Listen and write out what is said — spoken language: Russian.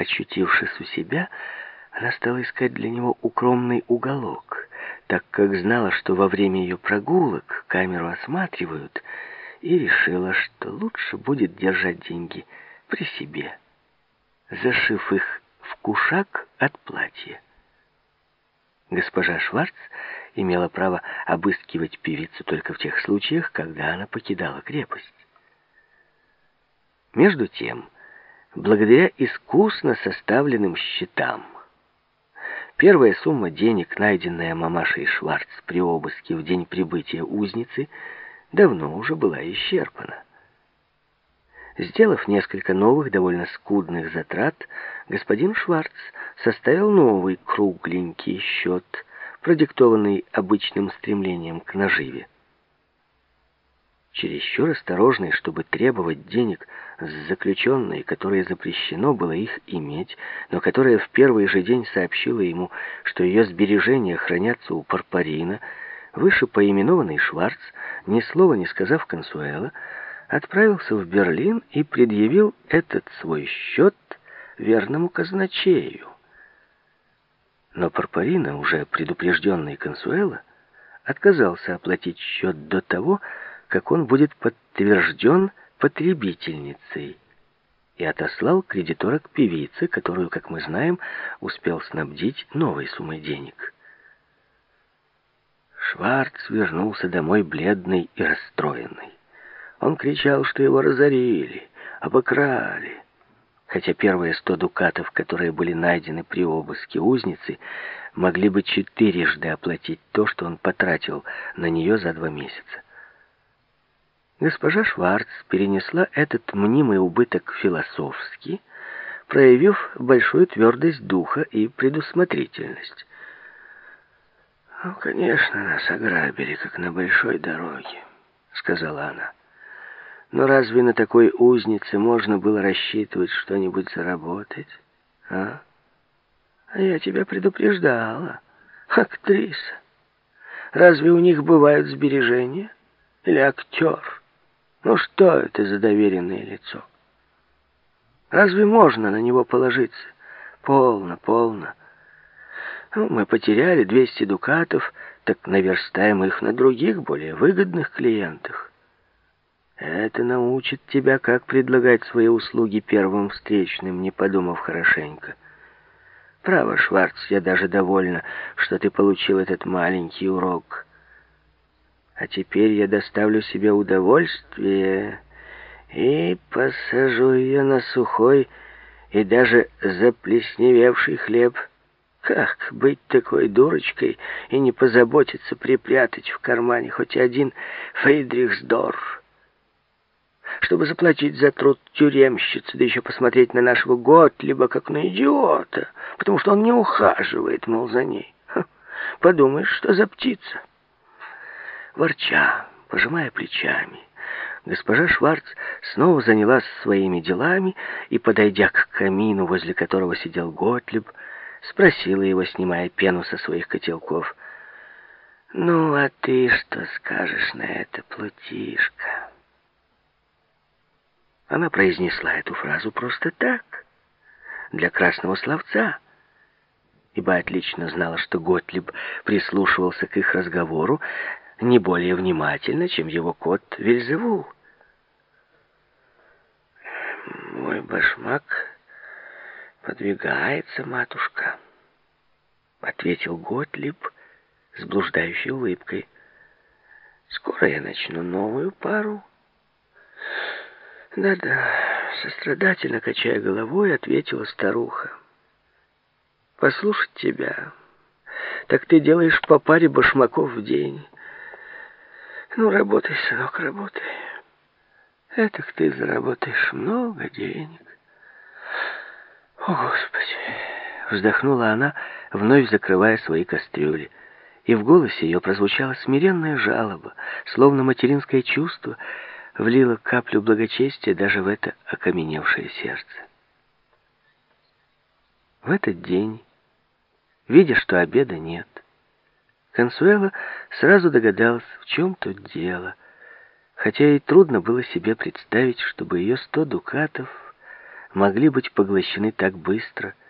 очутившись у себя, она стала искать для него укромный уголок, так как знала, что во время ее прогулок камеру осматривают, и решила, что лучше будет держать деньги при себе, зашив их в кушак от платья. Госпожа Шварц имела право обыскивать певицу только в тех случаях, когда она покидала крепость. Между тем, благодаря искусно составленным счетам, первая сумма денег, найденная мамашей Шварц при обыске в день прибытия узницы, давно уже была исчерпана. Сделав несколько новых, довольно скудных затрат, господин Шварц составил новый кругленький счет, продиктованный обычным стремлением к наживе. Чересчур осторожный, чтобы требовать денег с заключенной, которой запрещено было их иметь, но которая в первый же день сообщила ему, что ее сбережения хранятся у Парпарина, выше поименованный Шварц, ни слова не сказав Консуэла, отправился в Берлин и предъявил этот свой счет верному казначею. Но Парпарина, уже предупрежденный Консуэла, отказался оплатить счет до того, как он будет подтвержден потребительницей, и отослал кредитора к певице, которую, как мы знаем, успел снабдить новой суммой денег. Шварц вернулся домой бледный и расстроенный. Он кричал, что его разорили, обокрали. Хотя первые сто дукатов, которые были найдены при обыске узницы, могли бы четырежды оплатить то, что он потратил на нее за два месяца. Госпожа Шварц перенесла этот мнимый убыток философски, проявив большую твердость духа и предусмотрительность. «Ну, конечно, нас ограбили, как на большой дороге», — сказала она. Но разве на такой узнице можно было рассчитывать что-нибудь заработать? А? А я тебя предупреждала. Актриса. Разве у них бывают сбережения? Или актер? Ну что это за доверенное лицо? Разве можно на него положиться? Полно, полно. Ну, мы потеряли 200 дукатов, так наверстаем их на других, более выгодных клиентах. Это научит тебя, как предлагать свои услуги первым встречным, не подумав хорошенько. Право, Шварц, я даже довольна, что ты получил этот маленький урок. А теперь я доставлю себе удовольствие и посажу ее на сухой и даже заплесневевший хлеб. Как быть такой дурочкой и не позаботиться припрятать в кармане хоть один Фейдрихсдорф? чтобы заплатить за труд тюремщицы, да еще посмотреть на нашего Готлиба как на идиота, потому что он не ухаживает, мол, за ней. Подумаешь, что за птица. Ворча, пожимая плечами, госпожа Шварц снова занялась своими делами и, подойдя к камину, возле которого сидел Готлиб, спросила его, снимая пену со своих котелков, «Ну, а ты что скажешь на это, плутишка?» Она произнесла эту фразу просто так, для красного словца, ибо отлично знала, что Готлиб прислушивался к их разговору не более внимательно, чем его кот Вельзевул. «Мой башмак подвигается, матушка», — ответил Готлиб с блуждающей улыбкой. «Скоро я начну новую пару». «Да-да», — сострадательно качая головой, ответила старуха. «Послушать тебя, так ты делаешь по паре башмаков в день. Ну, работай, сынок, работай. Этак ты заработаешь много денег». «О, Господи!» — вздохнула она, вновь закрывая свои кастрюли. И в голосе ее прозвучала смиренная жалоба, словно материнское чувство — влила каплю благочестия даже в это окаменевшее сердце. В этот день, видя, что обеда нет, Консуэла сразу догадалась, в чем тут дело, хотя и трудно было себе представить, чтобы ее сто дукатов могли быть поглощены так быстро,